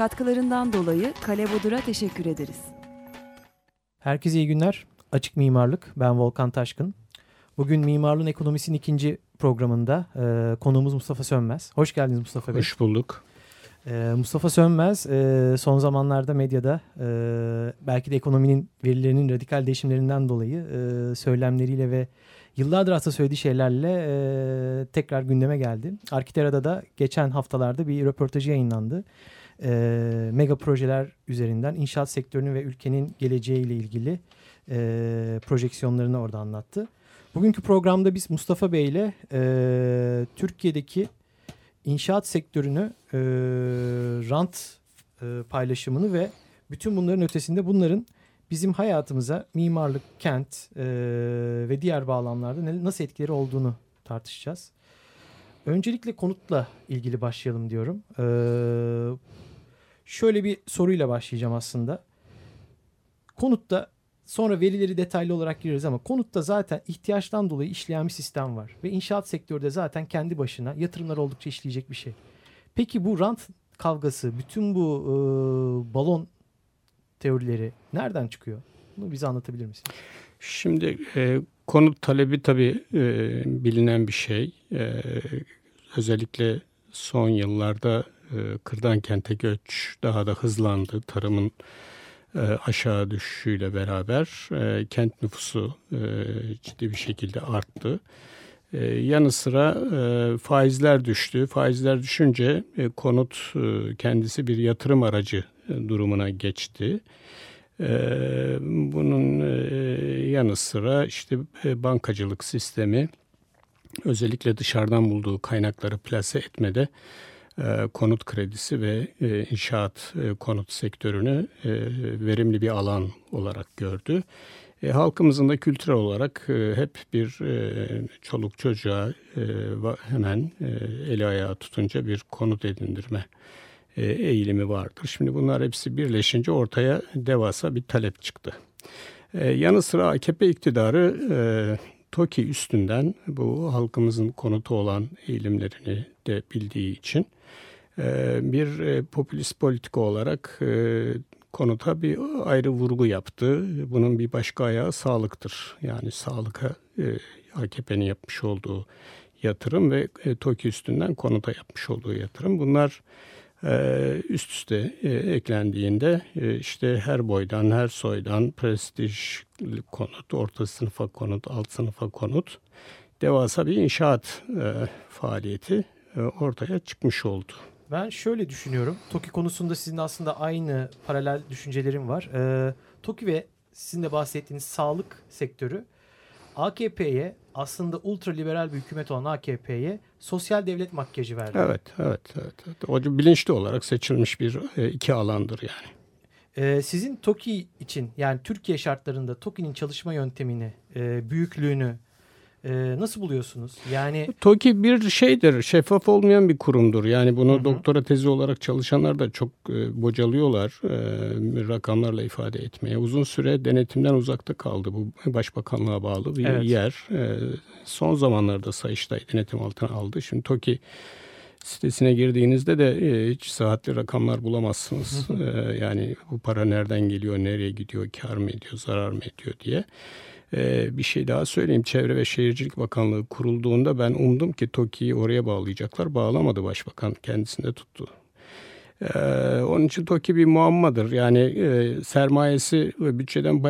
Katkılarından dolayı Kale Bodur'a teşekkür ederiz. Herkese iyi günler. Açık Mimarlık. Ben Volkan Taşkın. Bugün Mimarlığın Ekonomisi'nin ikinci programında e, konuğumuz Mustafa Sönmez. Hoş geldiniz Mustafa Bey. Hoş bulduk. E, Mustafa Sönmez e, son zamanlarda medyada e, belki de ekonominin verilerinin radikal değişimlerinden dolayı e, söylemleriyle ve yıllardır aslında söylediği şeylerle e, tekrar gündeme geldi. Arkitera'da da geçen haftalarda bir röportajı yayınlandı. E, mega projeler üzerinden inşaat sektörünün ve ülkenin geleceğiyle ilgili e, projeksiyonlarını orada anlattı. Bugünkü programda biz Mustafa Bey ile e, Türkiye'deki inşaat sektörünü e, rant e, paylaşımını ve bütün bunların ötesinde bunların bizim hayatımıza mimarlık, kent e, ve diğer bağlamlarda ne, nasıl etkileri olduğunu tartışacağız. Öncelikle konutla ilgili başlayalım diyorum. E, şöyle bir soruyla başlayacağım aslında. Konutta Sonra verileri detaylı olarak gireriz ama konutta zaten ihtiyaçtan dolayı işleyen bir sistem var. Ve inşaat sektörde zaten kendi başına yatırımlar oldukça işleyecek bir şey. Peki bu rant kavgası, bütün bu e, balon teorileri nereden çıkıyor? Bunu bize anlatabilir misin? Şimdi e, konut talebi tabii e, bilinen bir şey. E, özellikle son yıllarda e, kırdan kente göç daha da hızlandı. Tarımın e, aşağı düşüşüyle beraber e, kent nüfusu e, ciddi bir şekilde arttı. Yanı sıra faizler düştü. Faizler düşünce konut kendisi bir yatırım aracı durumuna geçti. Bunun yanı sıra işte bankacılık sistemi özellikle dışarıdan bulduğu kaynakları plase etmede konut kredisi ve e, inşaat e, konut sektörünü verimli bir alan olarak gördü. halkımızın da kültürel olarak hep bir çoluk çocuğa hemen eli ayağı tutunca bir konut edindirme eğilimi vardır. Şimdi bunlar hepsi birleşince ortaya devasa bir talep çıktı. yanı sıra AKP iktidarı TOKİ üstünden bu halkımızın konutu olan eğilimlerini de bildiği için bir e, popülist politika olarak e, konuta bir ayrı vurgu yaptı. Bunun bir başka ayağı sağlıktır. Yani sağlıka e, AKP'nin yapmış olduğu yatırım ve TOKİ üstünden konuta yapmış olduğu yatırım. Bunlar üst üste eklendiğinde işte her boydan, her soydan prestij konut, orta sınıfa konut, alt sınıfa konut devasa bir inşaat faaliyeti ortaya çıkmış oldu. Ben şöyle düşünüyorum. TOKİ konusunda sizin aslında aynı paralel düşüncelerim var. Ee, TOKİ ve sizin de bahsettiğiniz sağlık sektörü AKP'ye aslında ultra liberal bir hükümet olan AKP'ye sosyal devlet makyajı verdi. Evet, evet, evet. evet. O bilinçli olarak seçilmiş bir e, iki alandır yani. Ee, sizin TOKİ için yani Türkiye şartlarında TOKİ'nin çalışma yöntemini, e, büyüklüğünü, ee, nasıl buluyorsunuz? Yani TOKİ bir şeydir, şeffaf olmayan bir kurumdur. Yani bunu hı hı. doktora tezi olarak çalışanlar da çok e, bocalıyorlar e, rakamlarla ifade etmeye. Uzun süre denetimden uzakta kaldı bu başbakanlığa bağlı bir evet. yer. E, son zamanlarda Sayıştay denetim altına aldı. Şimdi TOKİ sitesine girdiğinizde de e, hiç saatli rakamlar bulamazsınız. e, yani bu para nereden geliyor, nereye gidiyor, kar mı ediyor, zarar mı ediyor diye. Ee, bir şey daha söyleyeyim. Çevre ve Şehircilik Bakanlığı kurulduğunda ben umdum ki TOKİ'yi oraya bağlayacaklar. Bağlamadı başbakan. Kendisinde tuttu. Ee, onun için TOKİ bir muammadır. Yani e, sermayesi ve bütçeden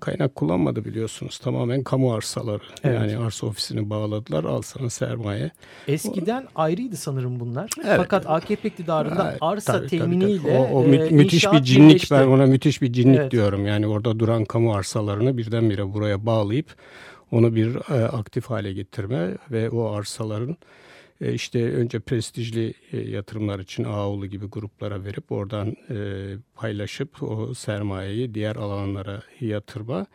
kaynak kullanmadı biliyorsunuz. Tamamen kamu arsaları. Evet. Yani arsa ofisini bağladılar. Al sana sermaye. Eskiden o, ayrıydı sanırım bunlar. Evet. Fakat AKP iktidarında evet, arsa tabii, teminiyle tabii, tabii. O, o mü, müthiş bir cinlik. Birleşti. Ben ona müthiş bir cinlik evet. diyorum. Yani orada duran kamu arsalarını birdenbire buraya bağlayıp onu bir e, aktif hale getirme ve o arsaların E, işte önce prestijli e, yatırımlar için Ağoğlu gibi gruplara verip oradan e, paylaşıp o sermayeyi diğer alanlara yatırma.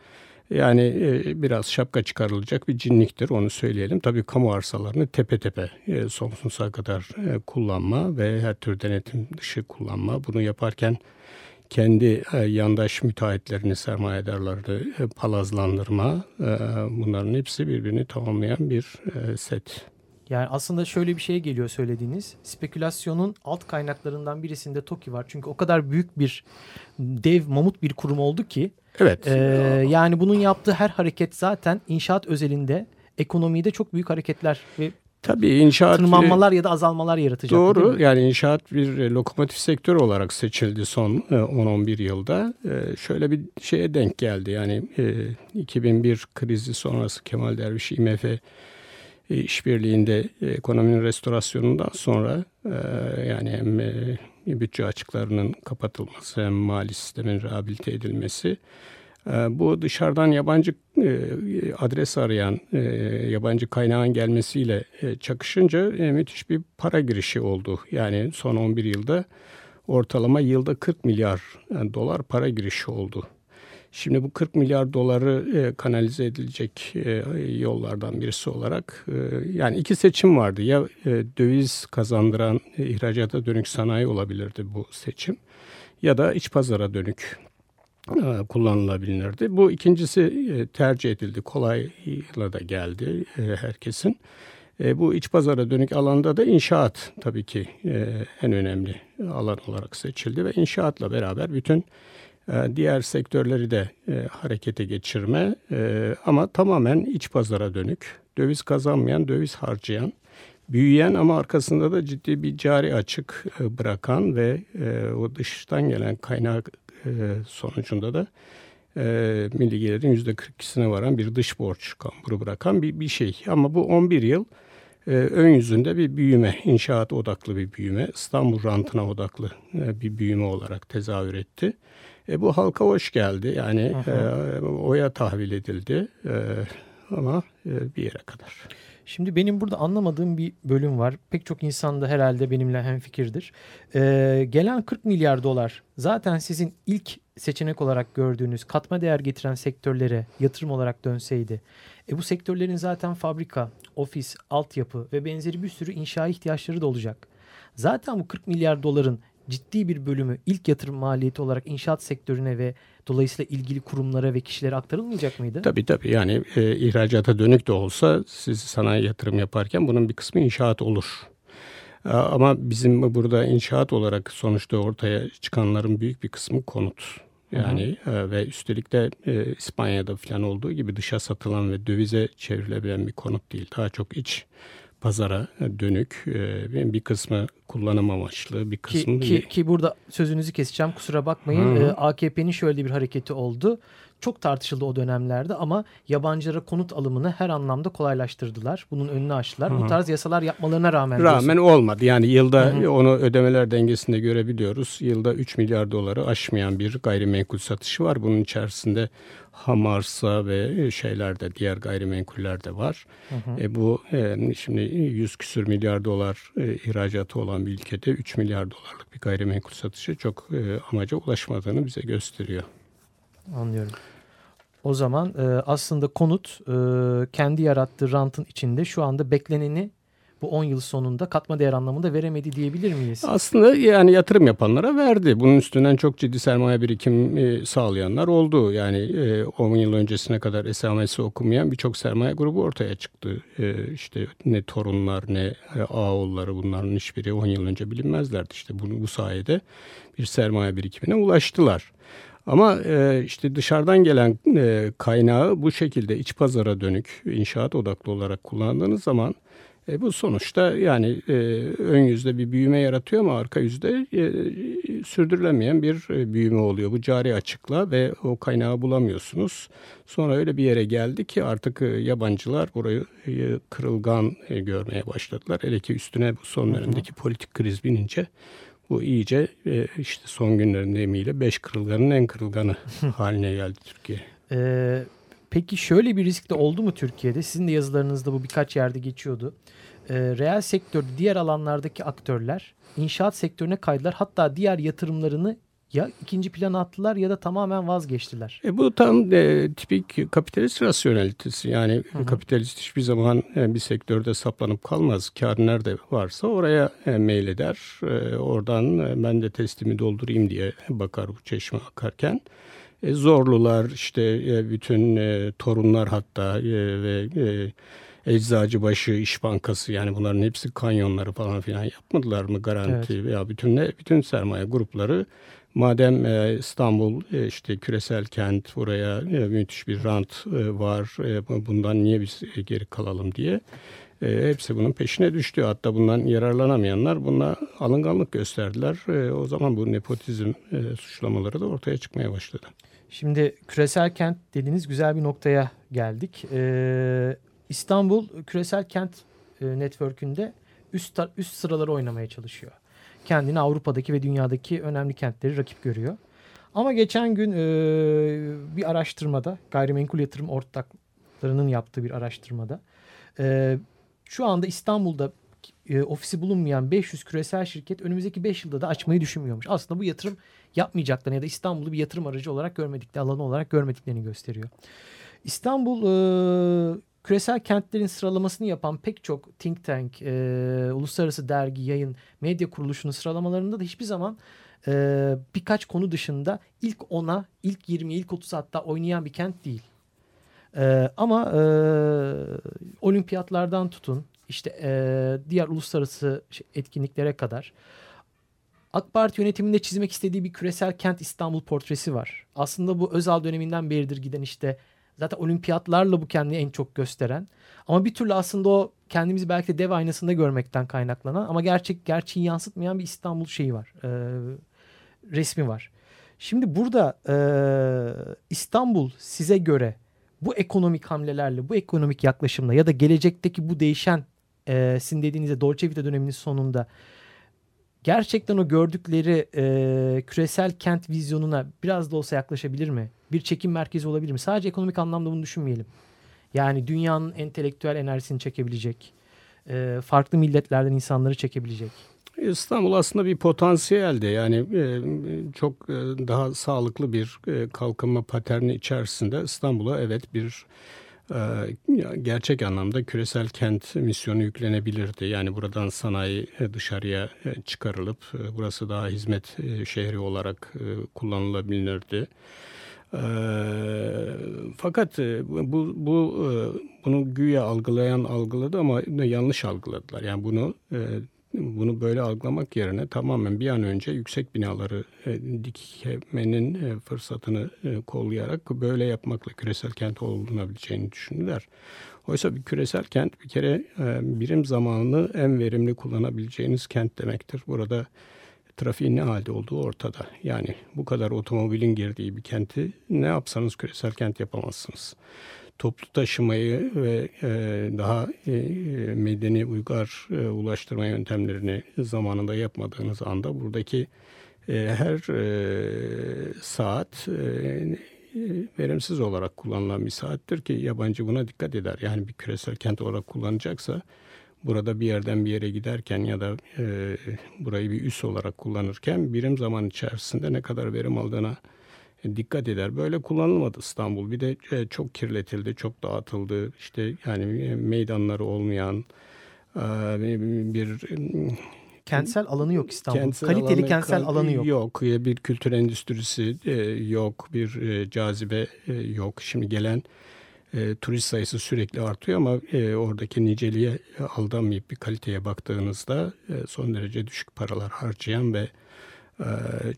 Yani e, biraz şapka çıkarılacak bir cinliktir onu söyleyelim. Tabii kamu arsalarını tepe tepe e, sonsuza kadar kullanma ve her tür denetim dışı kullanma. Bunu yaparken kendi yandaş müteahhitlerini, sermayedarları palazlandırma bunların hepsi birbirini tamamlayan bir set. Yani aslında şöyle bir şey geliyor söylediğiniz. Spekülasyonun alt kaynaklarından birisinde TOKİ var. Çünkü o kadar büyük bir dev mamut bir kurum oldu ki. Evet. E, yani bunun yaptığı her hareket zaten inşaat özelinde ekonomide çok büyük hareketler ve Tabii inşaat tırmanmalar ya da azalmalar yaratacak. Doğru. Yani inşaat bir e, lokomotif sektör olarak seçildi son 10-11 yılda. E, şöyle bir şeye denk geldi. Yani 2001 krizi sonrası Kemal Derviş IMF işbirliğinde ekonominin restorasyonundan sonra yani hem bütçe açıklarının kapatılması hem mali sistemin rehabilite edilmesi bu dışarıdan yabancı adres arayan yabancı kaynağın gelmesiyle çakışınca müthiş bir para girişi oldu. Yani son 11 yılda ortalama yılda 40 milyar dolar para girişi oldu. Şimdi bu 40 milyar doları kanalize edilecek yollardan birisi olarak yani iki seçim vardı. Ya döviz kazandıran ihracata dönük sanayi olabilirdi bu seçim ya da iç pazara dönük kullanılabilirdi. Bu ikincisi tercih edildi. Kolayla da geldi herkesin. Bu iç pazara dönük alanda da inşaat tabii ki en önemli alan olarak seçildi ve inşaatla beraber bütün diğer sektörleri de harekete geçirme ama tamamen iç pazara dönük, döviz kazanmayan, döviz harcayan, büyüyen ama arkasında da ciddi bir cari açık bırakan ve o dıştan gelen kaynak sonucunda da e, milli gelirin %42'sine varan bir dış borç kamburu bırakan bir, bir şey. Ama bu 11 yıl e, ön yüzünde bir büyüme, inşaat odaklı bir büyüme, İstanbul rantına odaklı e, bir büyüme olarak tezahür etti. E, bu halka hoş geldi. Yani e, oya tahvil edildi e, ama e, bir yere kadar. Şimdi benim burada anlamadığım bir bölüm var. Pek çok insan da herhalde benimle hemfikirdir. Ee, gelen 40 milyar dolar zaten sizin ilk seçenek olarak gördüğünüz katma değer getiren sektörlere yatırım olarak dönseydi. E bu sektörlerin zaten fabrika, ofis, altyapı ve benzeri bir sürü inşa ihtiyaçları da olacak. Zaten bu 40 milyar doların ciddi bir bölümü ilk yatırım maliyeti olarak inşaat sektörüne ve dolayısıyla ilgili kurumlara ve kişilere aktarılmayacak mıydı? Tabii tabii yani e, ihracata dönük de olsa siz sanayi yatırım yaparken bunun bir kısmı inşaat olur. Ama bizim burada inşaat olarak sonuçta ortaya çıkanların büyük bir kısmı konut. Yani hı hı. ve üstelik de e, İspanya'da falan olduğu gibi dışa satılan ve dövize çevrilebilen bir konut değil. Daha çok iç pazara dönük e, bir kısmı kullanım amaçlı bir kısmı ki, ki, ki burada sözünüzü keseceğim kusura bakmayın. E, AKP'nin şöyle bir hareketi oldu çok tartışıldı o dönemlerde ama yabancılara konut alımını her anlamda kolaylaştırdılar. Bunun önünü açtılar. Hı-hı. Bu tarz yasalar yapmalarına rağmen. Rağmen diyorsun. olmadı. Yani yılda Hı-hı. onu ödemeler dengesinde görebiliyoruz. Yılda 3 milyar doları aşmayan bir gayrimenkul satışı var. Bunun içerisinde ham arsa ve şeyler de diğer gayrimenkuller de var. Hı hı. E bu e, şimdi 100 küsür milyar dolar e, ihracatı olan bir ülkede 3 milyar dolarlık bir gayrimenkul satışı çok e, amaca ulaşmadığını bize gösteriyor. Anlıyorum. O zaman e, aslında konut e, kendi yarattığı rantın içinde şu anda bekleneni bu 10 yıl sonunda katma değer anlamında veremedi diyebilir miyiz? Aslında yani yatırım yapanlara verdi. Bunun üstünden çok ciddi sermaye birikimi sağlayanlar oldu. Yani 10 yıl öncesine kadar esamesi okumayan birçok sermaye grubu ortaya çıktı. İşte ne torunlar ne ağolları bunların hiçbiri 10 yıl önce bilinmezlerdi. İşte bunu bu sayede bir sermaye birikimine ulaştılar. Ama e, işte dışarıdan gelen e, kaynağı bu şekilde iç pazara dönük inşaat odaklı olarak kullandığınız zaman e, bu sonuçta yani e, ön yüzde bir büyüme yaratıyor ama arka yüzde e, sürdürülemeyen bir e, büyüme oluyor. Bu cari açıkla ve o kaynağı bulamıyorsunuz. Sonra öyle bir yere geldi ki artık e, yabancılar burayı e, kırılgan görmeye başladılar. Hele ki üstüne bu son dönemdeki politik kriz binince bu iyice e, işte son günlerin deyimiyle beş kırılganın en kırılganı haline geldi Türkiye. Ee, peki şöyle bir risk de oldu mu Türkiye'de? Sizin de yazılarınızda bu birkaç yerde geçiyordu. e, reel sektörde diğer alanlardaki aktörler inşaat sektörüne kaydılar. Hatta diğer yatırımlarını ya ikinci plana attılar ya da tamamen vazgeçtiler. E bu tam e, tipik kapitalist rasyonelitesi. Yani Hı hı. kapitalist hiçbir zaman e, bir sektörde saplanıp kalmaz. Kar nerede varsa oraya e, meyleder. E, oradan e, ben de testimi doldurayım diye bakar bu çeşme akarken. E, zorlular işte e, bütün e, torunlar hatta e, ve e, Eczacıbaşı, İş Bankası yani bunların hepsi kanyonları falan filan yapmadılar mı garanti veya bütün ne bütün sermaye grupları madem e, İstanbul e, işte küresel kent buraya e, müthiş bir rant e, var e, bu- bundan niye biz e, geri kalalım diye e, hepsi bunun peşine düştü. Hatta bundan yararlanamayanlar buna alınganlık gösterdiler. E, o zaman bu nepotizm e, suçlamaları da ortaya çıkmaya başladı. Şimdi küresel kent dediğiniz güzel bir noktaya geldik. Ee, İstanbul küresel kent e, network'ünde üst, üst sıraları oynamaya çalışıyor. Kendini Avrupa'daki ve dünyadaki önemli kentleri rakip görüyor. Ama geçen gün e, bir araştırmada gayrimenkul yatırım ortaklarının yaptığı bir araştırmada e, şu anda İstanbul'da e, ofisi bulunmayan 500 küresel şirket önümüzdeki 5 yılda da açmayı düşünmüyormuş. Aslında bu yatırım yapmayacaklarını ya da İstanbul'u bir yatırım aracı olarak görmedikleri, alanı olarak görmediklerini gösteriyor. İstanbul e, küresel kentlerin sıralamasını yapan pek çok think tank, e, uluslararası dergi, yayın, medya kuruluşunun sıralamalarında da hiçbir zaman e, birkaç konu dışında ilk 10'a, ilk 20, ilk 30 hatta oynayan bir kent değil. E, ama e, olimpiyatlardan tutun, işte e, diğer uluslararası etkinliklere kadar AK Parti yönetiminde çizmek istediği bir küresel kent İstanbul portresi var. Aslında bu Özal döneminden beridir giden işte zaten olimpiyatlarla bu kendini en çok gösteren ama bir türlü aslında o kendimizi belki de dev aynasında görmekten kaynaklanan ama gerçek gerçeği yansıtmayan bir İstanbul şeyi var. e, resmi var. Şimdi burada e, İstanbul size göre bu ekonomik hamlelerle, bu ekonomik yaklaşımla ya da gelecekteki bu değişen e, sizin dediğinizde Dolce Vita döneminin sonunda gerçekten o gördükleri e, küresel kent vizyonuna biraz da olsa yaklaşabilir mi? Bir çekim merkezi olabilir mi? Sadece ekonomik anlamda bunu düşünmeyelim. Yani dünyanın entelektüel enerjisini çekebilecek, e, farklı milletlerden insanları çekebilecek. İstanbul aslında bir potansiyelde yani çok daha sağlıklı bir kalkınma paterni içerisinde İstanbul'a evet bir gerçek anlamda küresel kent misyonu yüklenebilirdi. Yani buradan sanayi e, dışarıya e, çıkarılıp e, burası daha hizmet şehri olarak kullanılabilirdi. E, fakat bu bu bunu güya algılayan algıladı ama yanlış algıladılar. Yani bunu bunu böyle algılamak yerine tamamen bir an önce yüksek binaları e, dikmenin e, fırsatını e, kollayarak böyle yapmakla küresel kent olunabileceğini düşündüler. Oysa bir küresel kent bir kere birim zamanını en verimli kullanabileceğiniz kent demektir. Burada trafiğin ne halde olduğu ortada. Yani bu kadar otomobilin girdiği bir kenti ne yapsanız küresel kent yapamazsınız toplu taşımayı ve e, daha e, medeni uygar e, ulaştırma yöntemlerini zamanında yapmadığınız anda buradaki e, her e, saat e, verimsiz olarak kullanılan bir saattir ki yabancı buna dikkat eder. Yani bir küresel kent olarak kullanacaksa burada bir yerden bir yere giderken ya da e, burayı bir üs olarak kullanırken birim zaman içerisinde ne kadar verim aldığına dikkat eder. Böyle kullanılmadı İstanbul. Bir de e, çok kirletildi, çok dağıtıldı. İşte yani meydanları olmayan e, bir Kentsel alanı yok İstanbul. kentsel Kaliteli alanı, kentsel kal- alanı yok. Yok. Bir kültür endüstrisi e, yok. Bir e, cazibe e, yok. Şimdi gelen e, turist sayısı sürekli artıyor ama e, oradaki niceliğe aldanmayıp bir kaliteye baktığınızda e, son derece düşük paralar harcayan ve e,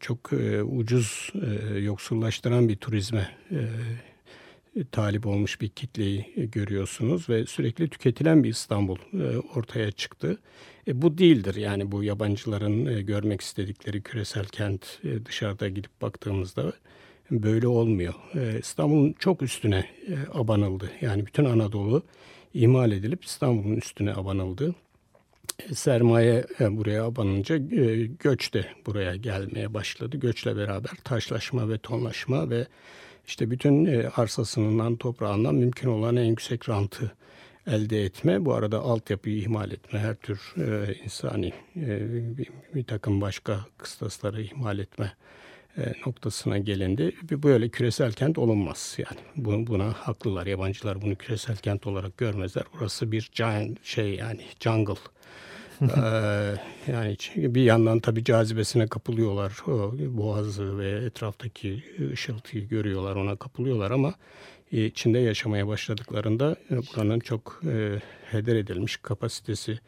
çok e, ucuz e, yoksullaştıran bir turizme e, talip olmuş bir kitleyi görüyorsunuz ve sürekli tüketilen bir İstanbul ortaya çıktı. Bu değildir yani bu yabancıların görmek istedikleri küresel kent dışarıda gidip baktığımızda böyle olmuyor. İstanbul'un çok üstüne abanıldı. Yani bütün Anadolu ihmal edilip İstanbul'un üstüne abanıldı. Sermaye e, buraya abanınca e, göç de buraya gelmeye başladı. Göçle beraber taşlaşma, betonlaşma ve işte bütün e, arsasından, toprağından mümkün olan en yüksek rantı elde etme. Bu arada altyapıyı ihmal etme, her tür insani bir, takım başka kıstasları ihmal etme noktasına gelindi. Böyle küresel kent olunmaz yani. Buna haklılar. Yabancılar bunu küresel kent olarak görmezler. Burası bir giant şey yani jungle. Ee, yani bir yandan tabii cazibesine kapılıyorlar. Boğazı ve etraftaki ışıltıyı görüyorlar, ona kapılıyorlar ama içinde yaşamaya başladıklarında e, buranın çok e, heder edilmiş kapasitesi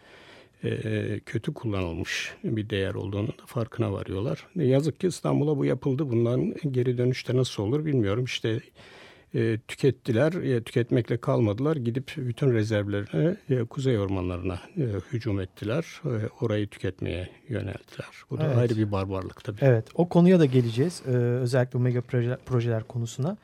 e, kötü kullanılmış bir değer olduğunu da farkına varıyorlar. Yazık ki İstanbul'a bu yapıldı. Bundan geri dönüşte nasıl olur bilmiyorum. İşte e, tükettiler, e, tüketmekle kalmadılar. Gidip bütün rezervlerine e, kuzey ormanlarına e, hücum ettiler. E, orayı tüketmeye yöneldiler. Bu da evet. ayrı bir barbarlık tabii. Evet, o konuya da geleceğiz. Ee, özellikle mega projeler, projeler konusuna.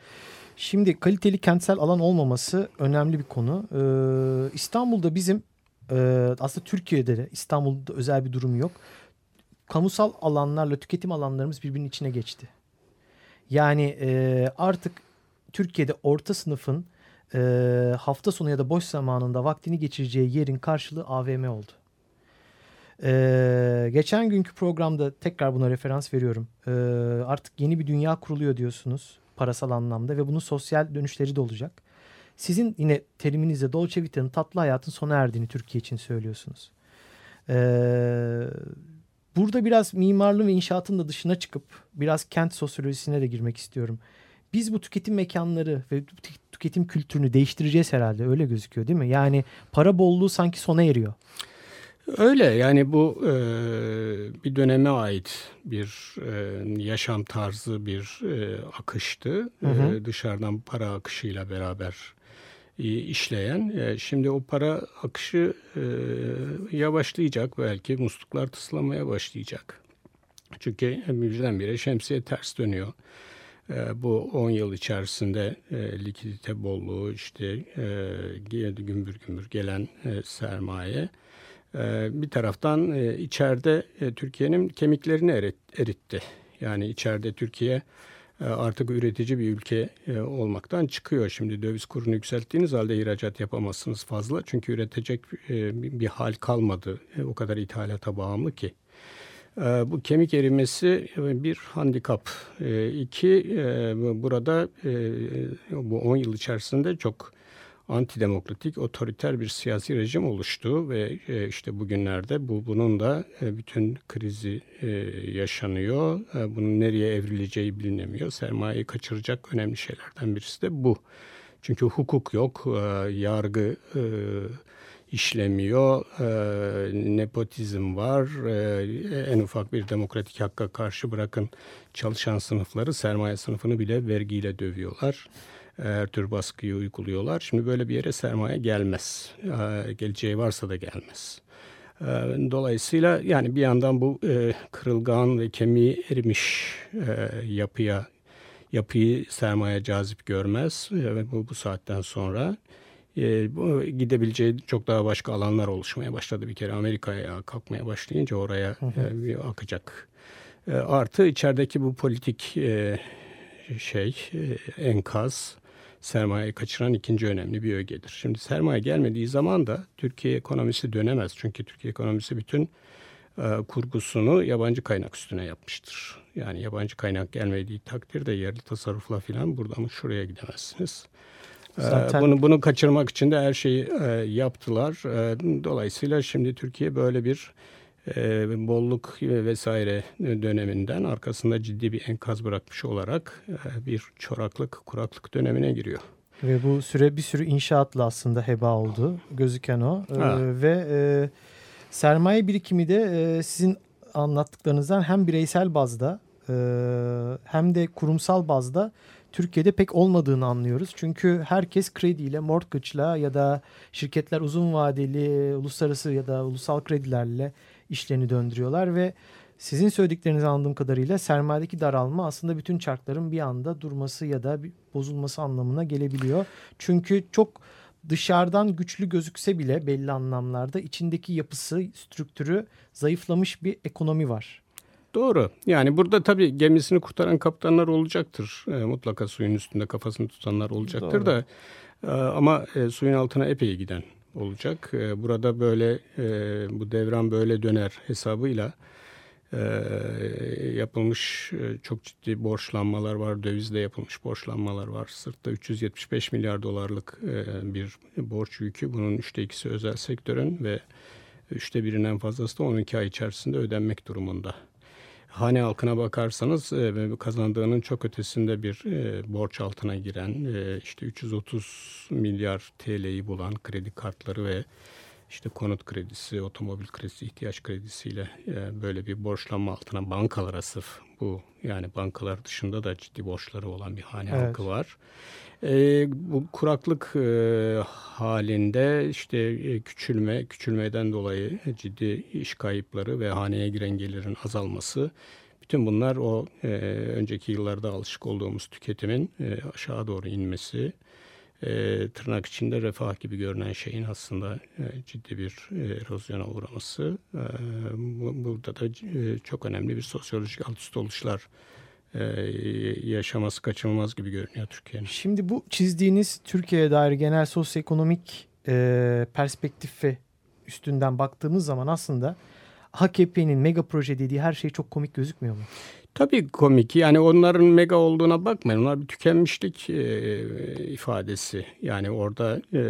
Şimdi kaliteli kentsel alan olmaması önemli bir konu. Ee, İstanbul'da bizim e, aslında Türkiye'de de İstanbul'da özel bir durum yok. Kamusal alanlarla tüketim alanlarımız birbirinin içine geçti. Yani e, artık Türkiye'de orta sınıfın e, hafta sonu ya da boş zamanında vaktini geçireceği yerin karşılığı AVM oldu. Ee, geçen günkü programda tekrar buna referans veriyorum. Ee, artık yeni bir dünya kuruluyor diyorsunuz parasal anlamda ve bunun sosyal dönüşleri de olacak. Sizin yine teriminizle Dolce Vita'nın tatlı hayatın sona erdiğini Türkiye için söylüyorsunuz. Ee, burada biraz mimarlığın ve inşaatın da dışına çıkıp biraz kent sosyolojisine de girmek istiyorum. Biz bu tüketim mekanları ve tüketim kültürünü değiştireceğiz herhalde öyle gözüküyor değil mi? Yani para bolluğu sanki sona eriyor. Öyle yani bu e, bir döneme ait bir e, yaşam tarzı bir e, akıştı. Hı hı. E, dışarıdan para akışıyla beraber e, işleyen. E, şimdi o para akışı e, yavaşlayacak belki musluklar tıslamaya başlayacak. Çünkü birdenbire şemsiye ters dönüyor. E, bu 10 yıl içerisinde e, likidite bolluğu işte e, gümbür gümbür gelen e, sermaye ee, bir taraftan içeride Türkiye'nin kemiklerini eritti. Yani içeride Türkiye artık üretici bir ülke olmaktan çıkıyor. Şimdi döviz kurunu yükselttiğiniz halde ihracat yapamazsınız fazla. Çünkü üretecek bir hal kalmadı. O kadar ithalata bağımlı ki. Bu kemik erimesi bir handikap. İki, burada bu 10 yıl içerisinde çok antidemokratik, otoriter bir siyasi rejim oluştu ve e, işte bugünlerde bu bunun da e, bütün krizi e, yaşanıyor. E, bunun nereye evrileceği bilinemiyor. Sermayeyi kaçıracak önemli şeylerden birisi de bu. Çünkü hukuk yok, e, yargı e, işlemiyor, e, nepotizm var, e, en ufak bir demokratik hakka karşı bırakın çalışan sınıfları, sermaye sınıfını bile vergiyle dövüyorlar her tür baskıyı uyguluyorlar. Şimdi böyle bir yere sermaye gelmez. Geleceği varsa da gelmez. Dolayısıyla yani bir yandan bu e, kırılgan ve kemiği erimiş e, yapıya yapıyı sermaye cazip görmez ve bu, bu saatten sonra e, bu, gidebileceği çok daha başka alanlar oluşmaya başladı. Bir kere Amerika'ya kalkmaya başlayınca oraya e, bir akacak. E, artı içerideki bu politik e, şey e, enkaz sermaye kaçıran ikinci önemli bir ögedir. Şimdi sermaye gelmediği zaman da Türkiye ekonomisi dönemez. Çünkü Türkiye ekonomisi bütün e, kurgusunu yabancı kaynak üstüne yapmıştır. Yani yabancı kaynak gelmediği takdirde yerli tasarrufla falan buradan şuraya gidemezsiniz. Zaten... Bunu bunu kaçırmak için de her şeyi e, yaptılar. E, dolayısıyla şimdi Türkiye böyle bir e, bolluk vesaire döneminden arkasında ciddi bir enkaz bırakmış olarak e, bir çoraklık, kuraklık dönemine giriyor. Ve bu süre bir sürü inşaatla aslında heba oldu gözüken o. E, ve e, sermaye birikimi de e, sizin anlattıklarınızdan hem bireysel bazda e, hem de kurumsal bazda Türkiye'de pek olmadığını anlıyoruz. Çünkü herkes krediyle, mortgage'la ya da şirketler uzun vadeli, uluslararası ya da ulusal kredilerle işlerini döndürüyorlar ve sizin söylediklerinizi anladığım kadarıyla sermayedeki daralma aslında bütün çarkların bir anda durması ya da bozulması anlamına gelebiliyor. Çünkü çok dışarıdan güçlü gözükse bile belli anlamlarda içindeki yapısı, strüktürü zayıflamış bir ekonomi var. Doğru. Yani burada tabii gemisini kurtaran kaptanlar olacaktır. E, mutlaka suyun üstünde kafasını tutanlar olacaktır Doğru. da e, ama e, suyun altına epey giden olacak. E, burada böyle e, bu devran böyle döner hesabıyla e, yapılmış e, çok ciddi borçlanmalar var. Dövizde yapılmış borçlanmalar var. Sırtta 375 milyar dolarlık e, bir borç yükü. Bunun üçte ikisi özel sektörün ve üçte birinden fazlası da 12 ay içerisinde ödenmek durumunda. Hane halkına bakarsanız e, kazandığının çok ötesinde bir e, borç altına giren e, işte 330 milyar TL'yi bulan kredi kartları ve işte konut kredisi, otomobil kredisi, ihtiyaç kredisiyle e, böyle bir borçlanma altına bankalara sırf bu yani bankalar dışında da ciddi borçları olan bir hane Evet. halkı var. E, bu kuraklık e, halinde işte e, küçülme, küçülmeden dolayı ciddi iş kayıpları ve haneye giren gelirin azalması bütün bunlar o e, önceki yıllarda alışık olduğumuz tüketimin e, aşağı doğru inmesi, e, tırnak içinde refah gibi görünen şeyin aslında e, ciddi bir e, erozyona uğraması. E, bu, burada da e, çok önemli bir sosyolojik alt üst oluşlar e, yaşaması kaçınılmaz gibi görünüyor Türkiye'nin. Şimdi bu çizdiğiniz Türkiye'ye dair genel sosyoekonomik e, perspektifi üstünden baktığımız zaman aslında AKP'nin mega proje dediği her şey çok komik gözükmüyor mu? Tabii komik. Yani onların mega olduğuna bakmayın. Onlar bir tükenmişlik e, ifadesi. Yani orada e,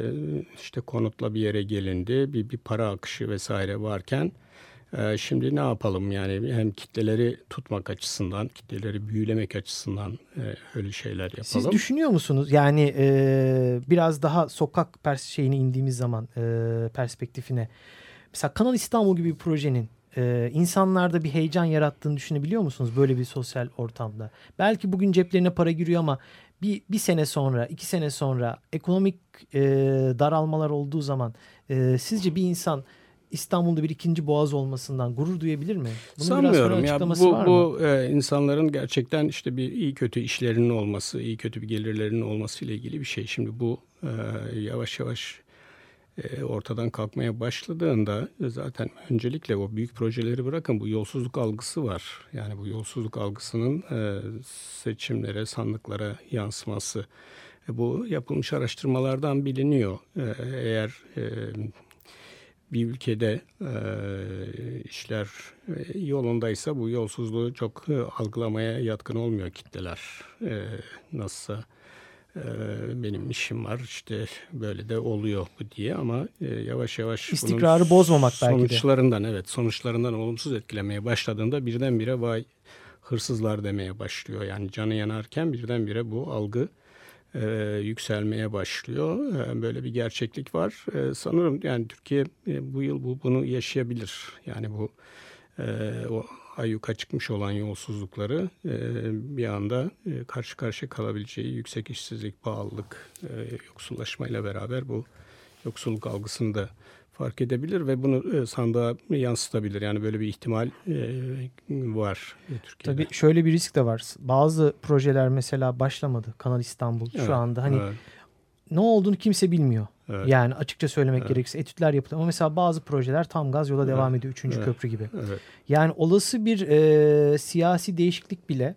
işte konutla bir yere gelindi. Bir, bir para akışı vesaire varken e, şimdi ne yapalım? Yani hem kitleleri tutmak açısından, kitleleri büyülemek açısından e, öyle şeyler yapalım. Siz düşünüyor musunuz? Yani e, biraz daha sokak pers şeyine indiğimiz zaman e, perspektifine. Mesela Kanal İstanbul gibi bir projenin e, insanlarda bir heyecan yarattığını düşünebiliyor musunuz böyle bir sosyal ortamda? Belki bugün ceplerine para giriyor ama bir, bir sene sonra, iki sene sonra ekonomik e, daralmalar olduğu zaman e, sizce bir insan İstanbul'da bir ikinci boğaz olmasından gurur duyabilir mi? Biraz sonra Sanmıyorum ya açıklaması bu, var mı? bu e, insanların gerçekten işte bir iyi kötü işlerinin olması, iyi kötü bir gelirlerinin olması ile ilgili bir şey. Şimdi bu e, yavaş yavaş e, ortadan kalkmaya başladığında zaten öncelikle o büyük projeleri bırakın bu yolsuzluk algısı var. Yani bu yolsuzluk algısının e, seçimlere, sandıklara yansıması. E, bu yapılmış araştırmalardan biliniyor. Eğer bir ülkede işler e, yolundaysa bu yolsuzluğu çok algılamaya yatkın olmuyor kitleler. E, nasılsa benim işim var işte böyle de oluyor bu diye ama e, yavaş yavaş bunun İstikrarı bozmamak belki de. sonuçlarından evet sonuçlarından olumsuz etkilemeye başladığında birdenbire vay hırsızlar demeye başlıyor. Yani canı yanarken birdenbire bu algı e, yükselmeye başlıyor. E, böyle bir gerçeklik var. E, sanırım yani Türkiye e, bu yıl bu bunu yaşayabilir. Yani bu e, o ayyuka çıkmış olan yolsuzlukları e, bir anda e, karşı karşıya kalabileceği yüksek işsizlik, pahalılık, e, yoksullaşmayla beraber bu yoksulluk algısını da fark edebilir ve bunu e, sandığa yansıtabilir. Yani böyle bir ihtimal e, var Türkiye'de. Tabii şöyle bir risk de var. Bazı projeler mesela başlamadı. Kanal İstanbul Evet, şu anda hani evet, ne olduğunu kimse bilmiyor. Evet, Yani açıkça söylemek Evet. gerekirse etütler yapılıyor ama mesela bazı projeler tam gaz yola devam Evet, ediyor. Üçüncü evet. köprü gibi. evet. Yani olası bir e, siyasi değişiklik bile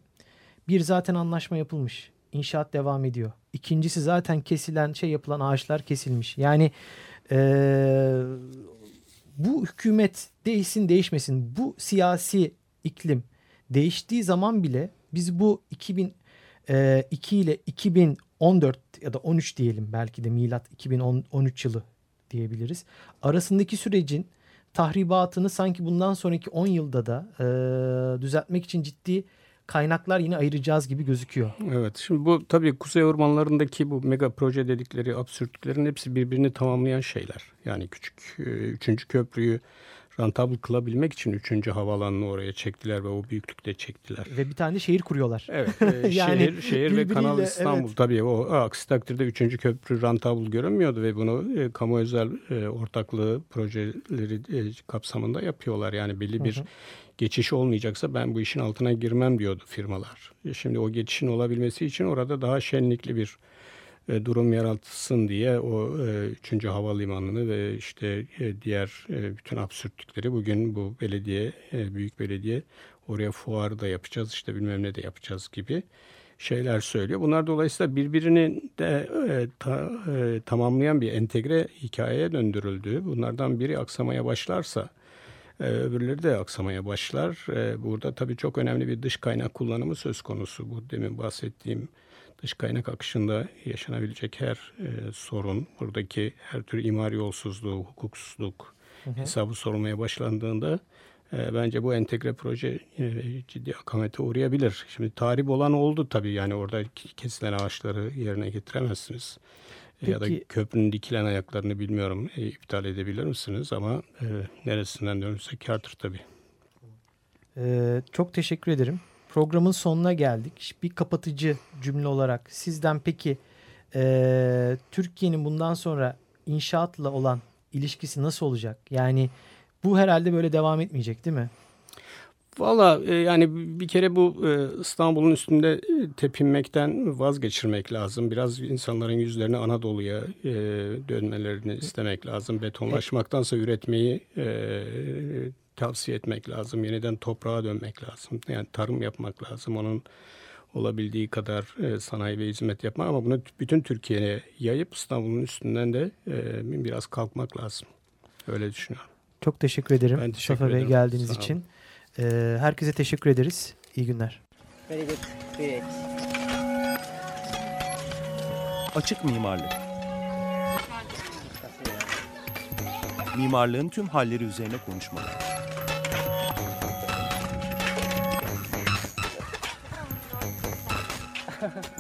bir zaten anlaşma yapılmış. İnşaat devam ediyor. İkincisi zaten kesilen şey yapılan ağaçlar kesilmiş. Yani e, bu hükümet değişsin değişmesin bu siyasi iklim değiştiği zaman bile biz bu 2002 ile 2014 ya da 13 diyelim belki de milat 2013 yılı diyebiliriz. Arasındaki sürecin tahribatını sanki bundan sonraki 10 yılda da e, düzeltmek için ciddi kaynaklar yine ayıracağız gibi gözüküyor. Evet. Şimdi bu tabii kuzey ormanlarındaki bu mega proje dedikleri absürtlüklerin hepsi birbirini tamamlayan şeyler. Yani küçük e, üçüncü köprüyü rentable kılabilmek için üçüncü havaalanını oraya çektiler ve o büyüklükte çektiler. Ve bir tane şehir kuruyorlar. Evet, e, Yani şehir, şehir ve Kanal İstanbul evet. tabii o aksi takdirde üçüncü köprü rentable görünmüyordu ve bunu e, kamu özel e, ortaklığı projeleri e, kapsamında yapıyorlar. Yani belli bir Hı hı. geçiş olmayacaksa ben bu işin altına girmem diyordu firmalar. E, Şimdi o geçişin olabilmesi için orada daha şenlikli bir e, durum yaratılsın diye o e, üçüncü havalimanını ve işte e, diğer e, bütün absürtlükleri bugün bu belediye, büyük belediye oraya fuar da yapacağız işte bilmem ne de yapacağız gibi şeyler söylüyor. Bunlar dolayısıyla birbirini de ta, tamamlayan bir entegre hikayeye döndürüldü. Bunlardan biri aksamaya başlarsa öbürleri de aksamaya başlar. Burada tabii çok önemli bir dış kaynak kullanımı söz konusu. Bu demin bahsettiğim dış kaynak akışında yaşanabilecek her e, sorun, buradaki her tür imar yolsuzluğu, hukuksuzluk hesabı sorulmaya başlandığında e, bence bu entegre proje e, ciddi akamete uğrayabilir. Şimdi tahrip olan oldu tabii yani orada kesilen ağaçları yerine getiremezsiniz. Peki. Ya da köprünün dikilen ayaklarını bilmiyorum e, iptal edebilir misiniz ama e, neresinden dönülse kârdır tabii. Ee, çok teşekkür ederim. Programın sonuna geldik. Bir kapatıcı cümle olarak sizden peki e, Türkiye'nin bundan sonra inşaatla olan ilişkisi nasıl olacak? Yani bu herhalde böyle devam etmeyecek değil mi? Valla e, yani bir kere bu e, İstanbul'un üstünde e, tepinmekten vazgeçirmek lazım. Biraz insanların yüzlerini Anadolu'ya e, dönmelerini istemek lazım. Betonlaşmaktansa üretmeyi e, tavsiye etmek lazım. Yeniden toprağa dönmek lazım. Yani tarım yapmak lazım. Onun olabildiği kadar e, sanayi ve hizmet yapmak ama bunu bütün Türkiye'ye yayıp İstanbul'un üstünden de e, biraz kalkmak lazım. Öyle düşünüyorum. Çok teşekkür ederim Ben teşekkür Mustafa Bey geldiğiniz Sağ için. Ee, herkese teşekkür ederiz. İyi günler. Very good. Great. Açık mimarlık. Mimarlığın tüm halleri üzerine konuşmalar.